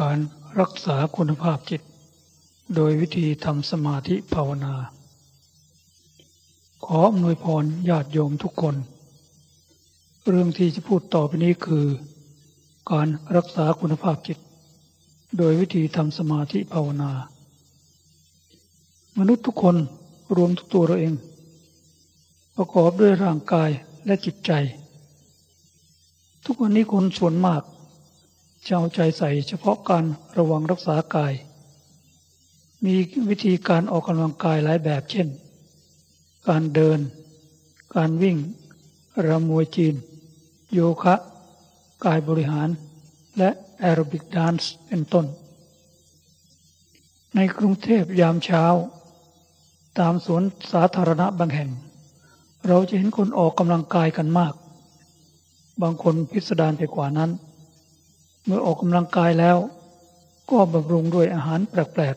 การรักษาคุณภาพจิต โดยวิธีทำสมาธิภาวนา ขออำนวยพรญาติโยมทุกคน เรื่องที่จะพูดต่อไปนี้คือ การรักษาคุณภาพจิต โดยวิธีทำสมาธิภาวนา มนุษย์ทุกคนรวมทุกตัวเราเอง ประกอบด้วยร่างกายและจิตใจ ทุกวันนี้คนส่วนมาก จะเอาใจใส่เฉพาะการระวังรักษากาย มีวิธีการออกกำลังกายหลายแบบเช่น การเดิน การวิ่งรำมวยจีน โยคะ กายบริหาร และ aerobic dance เป็นต้น ในกรุงเทพยามเช้า ตามสวนสาธารณะบางแห่ง เราจะเห็นคนออกกำลังกายกันมาก บางคนพิสดารไปกว่านั้น เมื่อออกกำลังกายแล้ว ก็บำรุงด้วยอาหารแปลก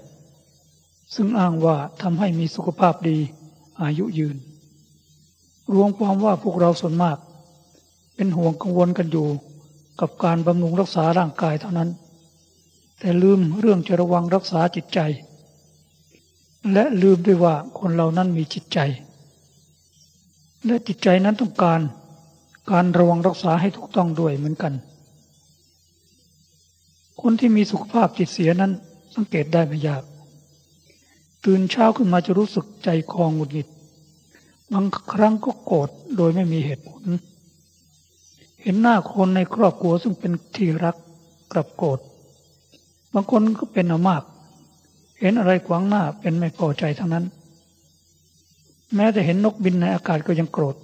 ๆ ซึ่งอ้างว่าทำให้มีสุขภาพดีอายุยืน รวมความว่าพวกเราส่วนมาก เป็นห่วงกังวลกันอยู่กับการบำรุงรักษาร่างกายเท่านั้น แต่ลืมเรื่องจะระวังรักษาจิตใจ และลืมด้วยว่าคนเรานั้นมีจิตใจ และจิตใจนั้นต้องการการระวังรักษาให้ถูกต้องด้วยเหมือนกัน คนที่มีสุขภาพจิตเสียนั้น สังเกตได้ไม่ยาก ตื่นเช้าขึ้นมาจะรู้สึกใจคลองหงุดหงิด บางครั้งก็โกรธโดยไม่มีเหตุผล เห็นหน้าคนในครอบครัวซึ่งเป็นที่รักกลับโกรธ บางคนก็เป็นอามาก เห็นอะไรขวางหน้าเป็นไม่พอใจทั้งนั้น แม้แต่เห็นนกบินในอากาศก็ยังโกรธ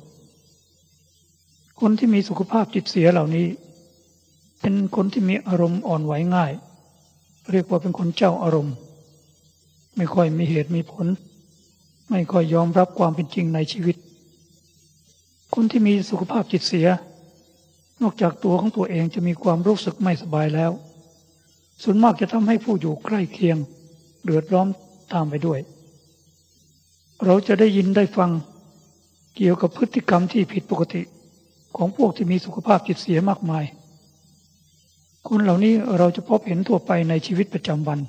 คนที่มีสุขภาพจิตเสียเหล่านี้ เป็นคนที่มีอารมณ์อ่อนไหวง่าย เรียกว่าเป็นคนเจ้าอารมณ์ ไม่ค่อยมีเหตุมีผล ไม่ค่อยยอมรับความเป็นจริงในชีวิต คนที่มีสุขภาพจิตเสีย นอกจากตัวของตัวเองจะมีความรู้สึกไม่สบายแล้ว ส่วนมากจะทำให้ผู้อยู่ใกล้เคียง เดือดร้อนตามไปด้วย เราจะได้ยินได้ฟังเกี่ยวกับพฤติกรรมที่ผิดปกติ ของพวกที่มีสุขภาพจิตเสียมากมาย คนเหล่านี้เราจะพบเห็นทั่วไปในชีวิตประจำวัน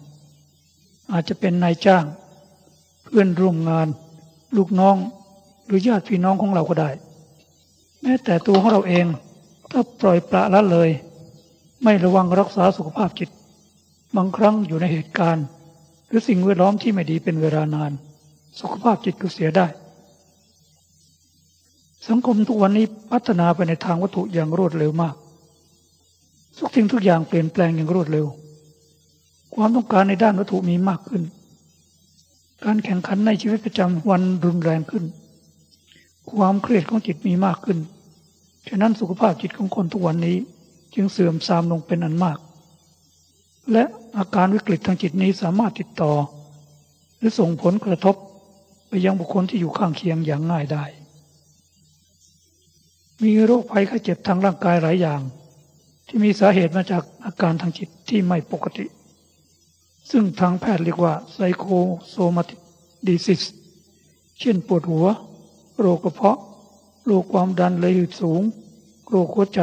อาจจะเป็นนายจ้าง เพื่อนร่วมงาน ลูกน้องหรือญาติพี่น้องของเราก็ได้ แม้แต่ตัวของเราเอง ถ้าปล่อยปละละเลย ไม่ระวังรักษาสุขภาพจิต บางครั้งอยู่ในเหตุการณ์ หรือสิ่งแวดล้อมที่ไม่ดีเป็นเวลานาน สุขภาพจิตก็เสียได้ สังคมทุกวันนี้พัฒนาไปในทางวัตถุอย่างรวดเร็วมาก ทุกสิ่งทุกอย่างเปลี่ยนแปลงอย่างรวดเร็ว ความต้องการในด้านวัตถุมีมากขึ้น การแข่งขันในชีวิตประจำวันรุนแรงขึ้น ความเครียดของจิตมีมากขึ้น ฉะนั้นสุขภาพจิตของคนทุกวันนี้จึงเสื่อมทรามลงเป็นอันมาก และอาการวิกฤตทางจิตนี้สามารถติดต่อ หรือส่งผลกระทบไปยังบุคคลที่อยู่ข้างเคียงอย่างง่ายได้ มีโรคภัยไข้เจ็บทางร่างกายหลายอย่าง ที่มีสาเหตุมาจากอาการทางจิตที่ไม่ปกติ ซึ่งทางแพทย์เรียกว่าไซโคโซมาติดิซิสเช่นปวดหัว โรคกระเพาะ โรคความดันเลยสูง โรคหัวใจ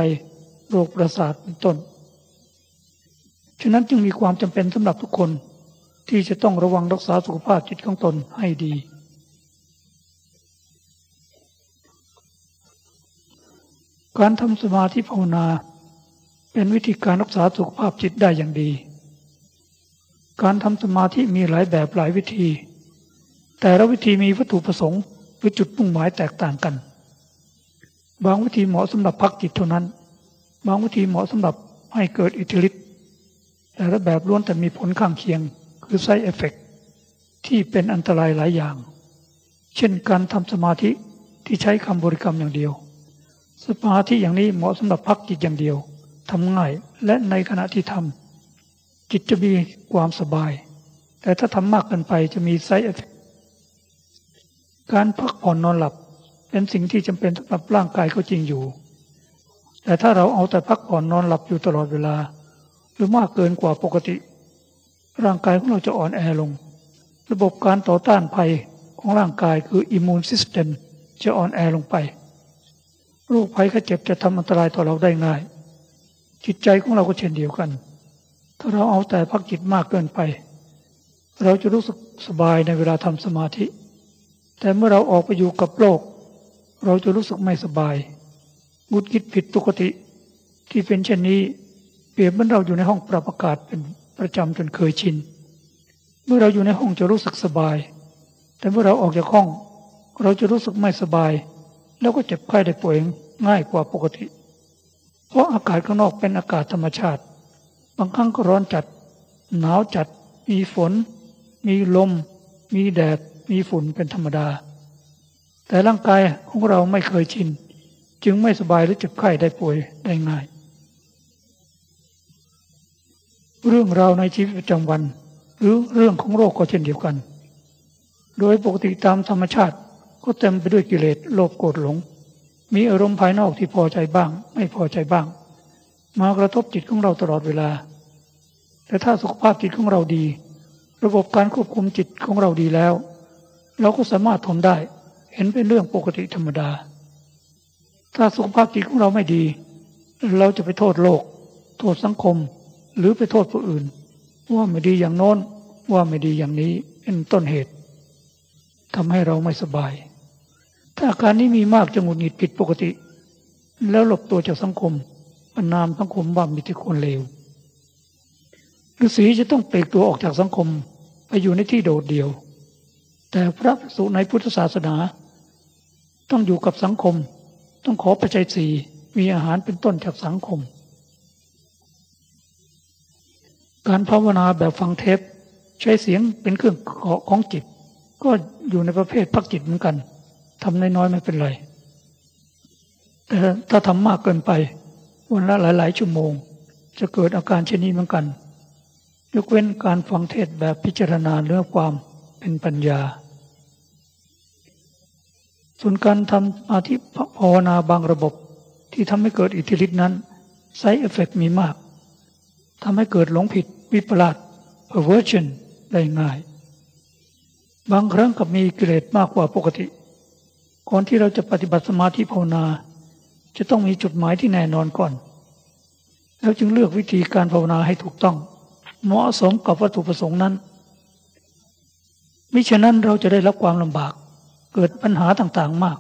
โรคประสาทเป็นต้น ฉะนั้นจึงมีความจำเป็นสำหรับทุกคนที่จะต้องระวังรักษาสุขภาพจิตของตนให้ดี การทำสมาธิภาวนา เป็นวิธีการรักษาสุขภาพจิตได้อย่างดี การทำสมาธิมีหลายแบบหลายวิธี แต่ละวิธีมีวัตถุประสงค์หรือจุดมุ่งหมายแตกต่างกัน บางวิธีเหมาะสำหรับพักจิตเท่านั้น บางวิธีเหมาะสำหรับให้เกิดอิทธิฤทธิ์แต่ละแบบล้วนแต่มีผลข้างเคียงคือไซเอฟเฟกที่เป็นอันตรายหลายอย่าง เช่นการทำสมาธิที่ใช้คำบริกรรมอย่างเดียว สมาธิอย่างนี้เหมาะสำหรับพักจิตอย่างเดียว ทำง่ายและในขณะที่ทำจิตจะมีความสบาย แต่ถ้าทำมากเกินไปจะมีไซเอฟการพักผ่อนนอนหลับ เป็นสิ่งที่จำเป็นสำหรับร่างกายเขาจริงอยู่ แต่ถ้าเราเอาแต่พักผ่อนนอนหลับอยู่ตลอดเวลา หรือมากเกินกว่าปกติ ร่างกายของเราจะอ่อนแอลง ระบบการต่อต้านภัยของร่างกายคือ immune system จะอ่อนแอลงไปโรคภัยไข้เจ็บจะทำอันตรายต่อเราได้ง่าย จิตใจของเราก็เช่นเดียวกัน ถ้าเราเอาแต่พักจิตมากเกินไป เราจะรู้สึกสบายในเวลาทำสมาธิ แต่เมื่อเราออกไปอยู่กับโลก เราจะรู้สึกไม่สบายหงุดหงิดผิดปกติ ที่เป็นเช่นนี้ เปรียบเหมือนเราอยู่ในห้องปรับอากาศเป็นประจำจนเคยชิน เมื่อเราอยู่ในห้องจะรู้สึกสบาย แต่เมื่อเราออกจากห้อง เราจะรู้สึกไม่สบาย แล้วก็เจ็บไข้ได้ป่วยง่ายกว่าปกติ เพราะอากาศข้างนอกเป็นอากาศธรรมชาติ บางครั้งก็ร้อนจัด หนาวจัด มีฝน มีลม มีแดด มีฝุ่นเป็นธรรมดา แต่ร่างกายของเราไม่เคยชิน จึงไม่สบายหรือเจ็บไข้ได้ป่วยได้ง่าย เรื่องราวในชีวิตประจำวัน หรือเรื่องของโรคก็เช่นเดียวกัน โดยปกติตามธรรมชาติก็เต็มไปด้วยกิเลสโลภโกรธหลง มีอารมณ์ภายนอกที่พอใจบ้าง ไม่พอใจบ้าง มากระทบจิตของเราตลอดเวลา แต่ถ้าสุขภาพจิตของเราดี ระบบการควบคุมจิตของเราดีแล้ว เราก็สามารถทนได้ เห็นเป็นเรื่องปกติธรรมดา ถ้าสุขภาพจิตของเราไม่ดี เราจะไปโทษโลก โทษสังคม หรือไปโทษผู้อื่น ว่าไม่ดีอย่างโน้นว่าไม่ดีอย่างนี้เป็นต้นเหตุทำให้เราไม่สบาย ถ้าอาการนี้มีมากจะหงุดหงิดผิดปกติ แล้วหลบตัวจากสังคมประนามสังคมว่ามีแต่คนเลวฤาษีจะต้องเปลกตัวออกจากสังคมไปอยู่ในที่โดดเดี่ยว แต่พระสุในพุทธศาสนา ต้องอยู่กับสังคม ต้องขอปัจจัยสี่มีอาหารเป็นต้นจากสังคม การภาวนาแบบฟังเทป ใช้เสียงเป็นเครื่องของจิต ก็อยู่ในประเภทพักจิตเหมือนกัน ทำน้อยๆ ไม่เป็นไร แต่ถ้าทำมากเกินไป วันละหลายๆ ชั่วโมง จะเกิดอาการเช่นนี้เหมือนกัน ยกเว้นการฟังเทศแบบพิจารณาเรื่องความเป็นปัญญา ส่วนการทำอาธิภาวนาบางระบบที่ทำให้เกิดอิทธิฤทธินั้นไซเอฟเฟกมีมากทำให้เกิดหลงผิดวิปลาส perversion ได้ง่าย บางครั้งกับมีกิเลสมากกว่าปกติ ก่อนที่เราจะปฏิบัติสมาธิภาวนา จะต้องมีจุดหมายที่แน่นอนก่อน แล้วจึงเลือกวิธีการภาวนาให้ถูกต้อง เหมาะสมกับวัตถุประสงค์นั้นมิฉะนั้นเราจะได้รับความลำบาก เกิดปัญหาต่างๆมาก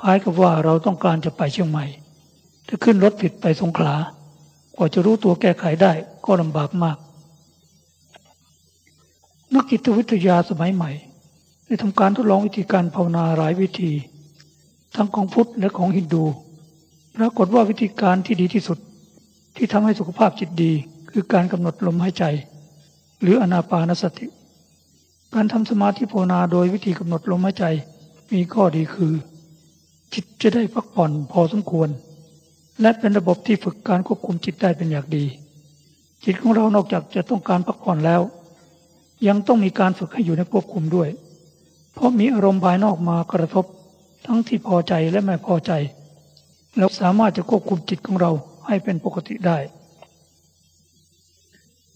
คล้ายกับว่าเราต้องการจะไปเชียงใหม่ถ้าขึ้นรถผิดไปสงขลากว่าจะรู้ตัวแก้ไขได้ก็ลำบากมาก นักจิตวิทยาสมัยใหม่ ได้ทำการทดลองวิธีการภาวนาหลายวิธี ทั้งของพุทธและของฮินดู ปรากฏว่าวิธีการที่ดีที่สุด ที่ทำให้สุขภาพจิตดี คือการกำหนดลมหายใจ หรืออนาปานสติ การทำสมาธิภาวนาโดยวิธีกำหนดลมหายใจมีข้อดีคือ จิตจะได้พักผ่อนพอสมควร และเป็นระบบที่ฝึกการควบคุมจิตได้เป็นอย่างดี จิตของเรานอกจากจะต้องการพักผ่อนแล้ว ยังต้องมีการฝึกให้อยู่ในควบคุมด้วย เพราะมีอารมณ์ภายนอกมากระทบ ทั้งที่พอใจและไม่พอใจแล้วสามารถจะควบคุมจิตของเราให้เป็นปกติได้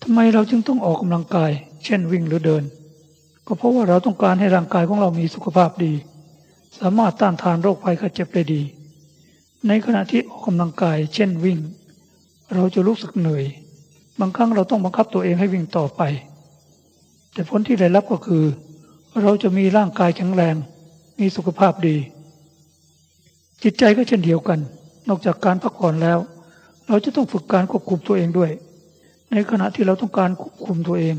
ทำไมเราจึงต้องออกกำลังกาย เช่นวิ่งหรือเดิน ก็เพราะว่าเราต้องการให้ร่างกายของเรามีสุขภาพดี สามารถต้านทานโรคภัยไข้เจ็บได้ดี ในขณะที่ออกกำลังกาย เช่นวิ่ง เราจะรู้สึกเหนื่อย บางครั้งเราต้องบังคับตัวเองให้วิ่งต่อไป แต่ผลที่ได้รับก็คือ เราจะมีร่างกายแข็งแรง มีสุขภาพดี จิตใจก็เช่นเดียวกัน นอกจากการพักผ่อนแล้ว เราจะต้องฝึกการควบคุมตัวเองด้วย ในขณะที่เราต้องการควบคุมตัวเอง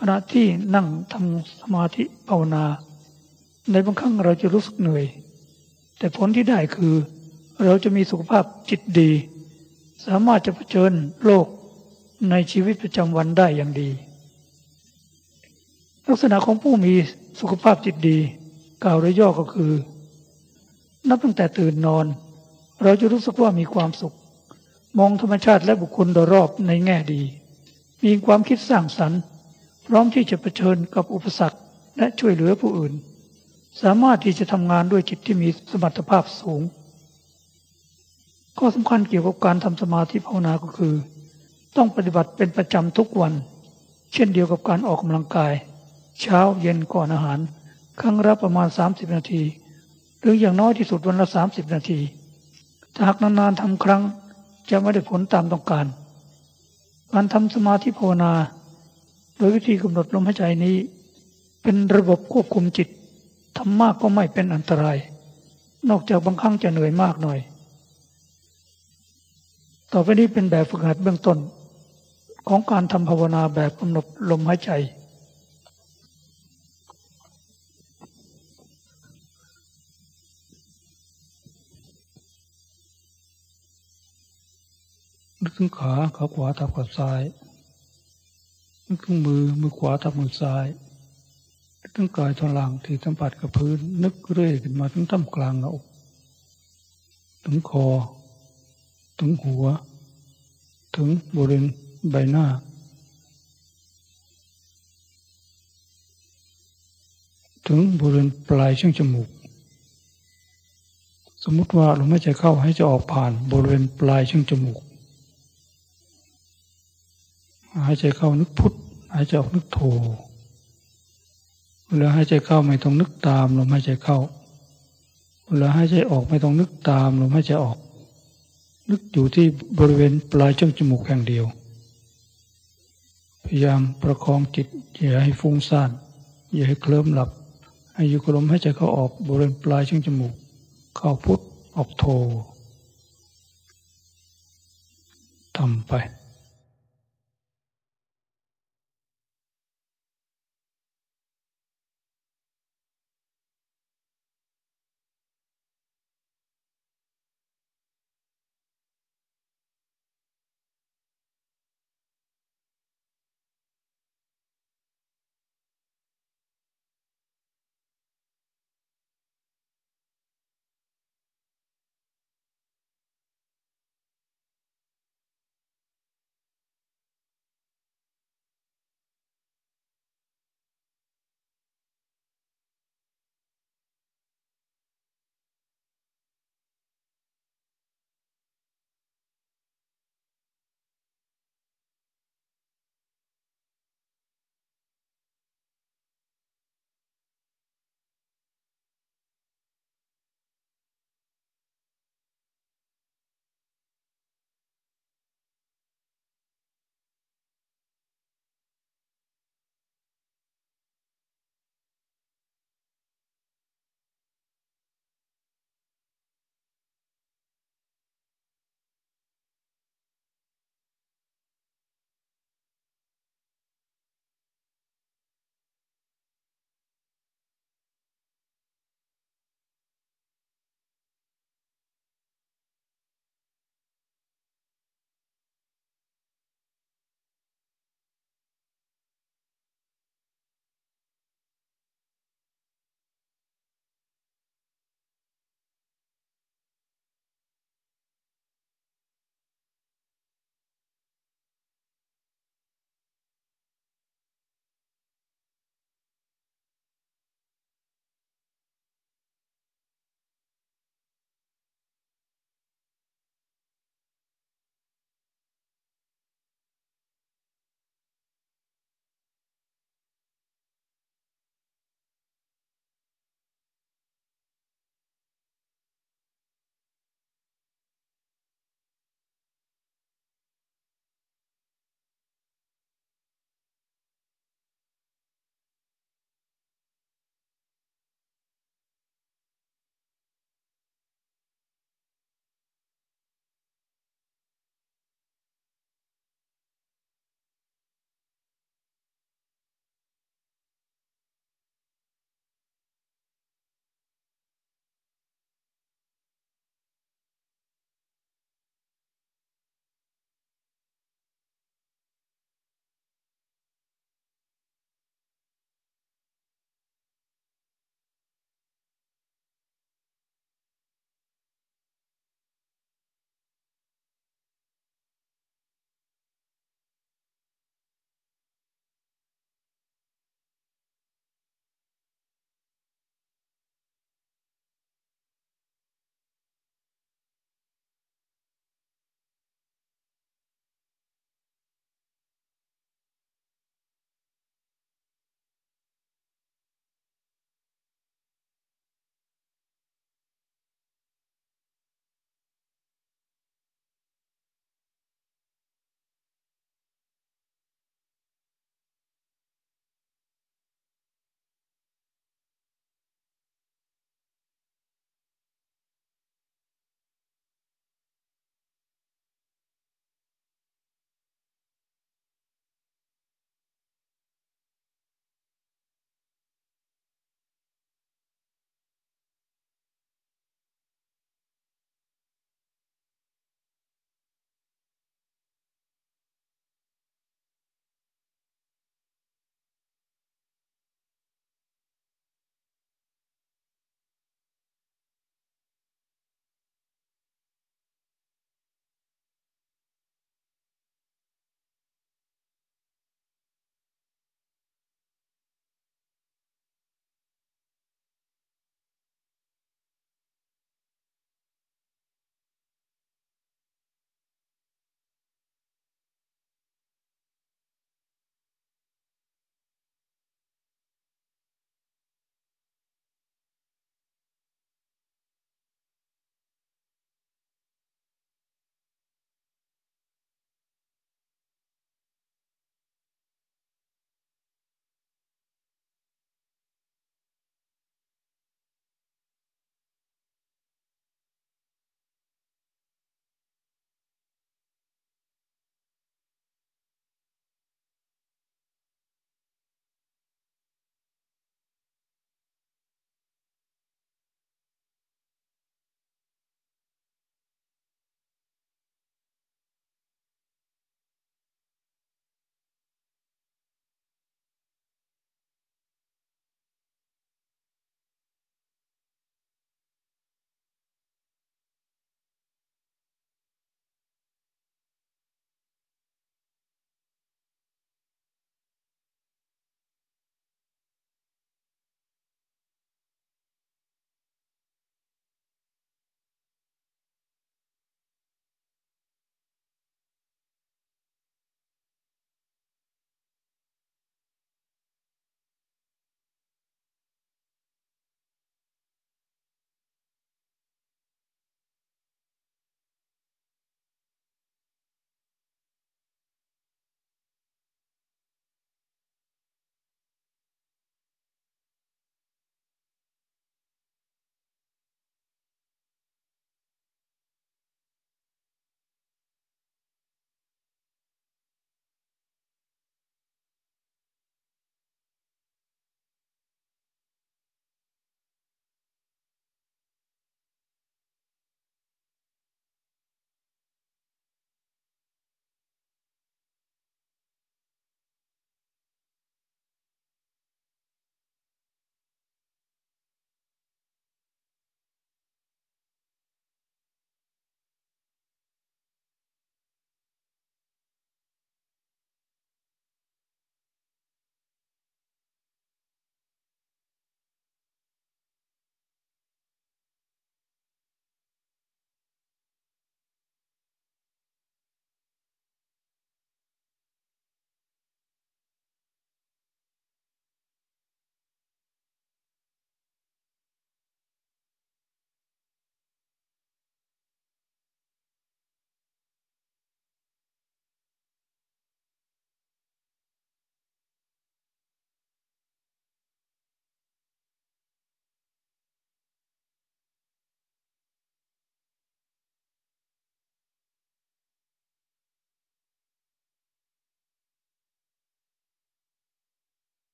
ขณะที่นั่งทำสมาธิภาวนา ในบางครั้งเราจะรู้สึกเหนื่อย แต่ผลที่ได้คือ เราจะมีสุขภาพจิตดี สามารถจะเผชิญโลกในชีวิตประจำวันได้อย่างดี ลักษณะของผู้มีสุขภาพจิตดี กล่าวโดยย่อก็คือ นับตั้งแต่ตื่นนอน เราจะรู้สึกว่ามีความสุข มองธรรมชาติและบุคคลโดยรอบในแง่ดี มีความคิดสร้างสรรค์ พร้อมที่จะะเผชิญกับอุปสรรคและช่วยเหลือผู้อื่น สามารถที่จะทำงานด้วยจิตที่มีสมรรถภาพสูง ข้อสำคัญเกี่ยวกับการทำสมาธิภาวนาก็คือ ต้องปฏิบัติเป็นประจำทุกวัน เช่นเดียวกับการออกกำลังกาย เช้าเย็นก่อนอาหาร ครั้งละประมาณ 30 นาที หรืออย่างน้อยที่สุดวันละ 30 นาทีถ้าหากนานๆทำครั้งจะไม่ได้ผลตามต้องการ การทำสมาธิภาวนา โดยวิธีกำหนดลมหายใจนี้ เป็นระบบควบคุมจิตทำมากก็ไม่เป็นอันตราย นอกจากบางครั้งจะเหนื่อยมากหน่อย ต่อไปนี้เป็นแบบฝึกหัดเบื้องต้น ของการทำภาวนาแบบกำหนดลมหายใจ นึกถึงขาขาขวาทับกับซ้ายนึกถึงมือมือขวาทับมือซ้ายนึกถึงกายท่อนล่างที่สัมผัสกับพื้น นึกเรื่อยขึ้นมาถึงท่ามกลางหน้าอกถึงคอ ถึงหัว ถึงบริเวณใบหน้าถึงบริเวณปลายช่องจมูก สมมติว่าเราไม่ใจเข้าให้จะออกผ่านบริเวณปลายช่องจมูก หายใจเข้านึกพุทธหายใจออกนึกโทเวลาหายใจเข้าไม่ต้องนึกตามลมหายใจเข้าเวลาหายใจออกไม่ต้องนึกตามลมหายใจออก นึกอยู่ที่บริเวณปลายช่องจมูกแห่งเดียว พยายามประคองจิตอย่าให้ฟุ้งซ่านอย่าให้เคลิ้มหลับ ให้อยู่กับลมหายใจเข้าออกบริเวณปลายช่องจมูก เข้าพุทออกโททำไป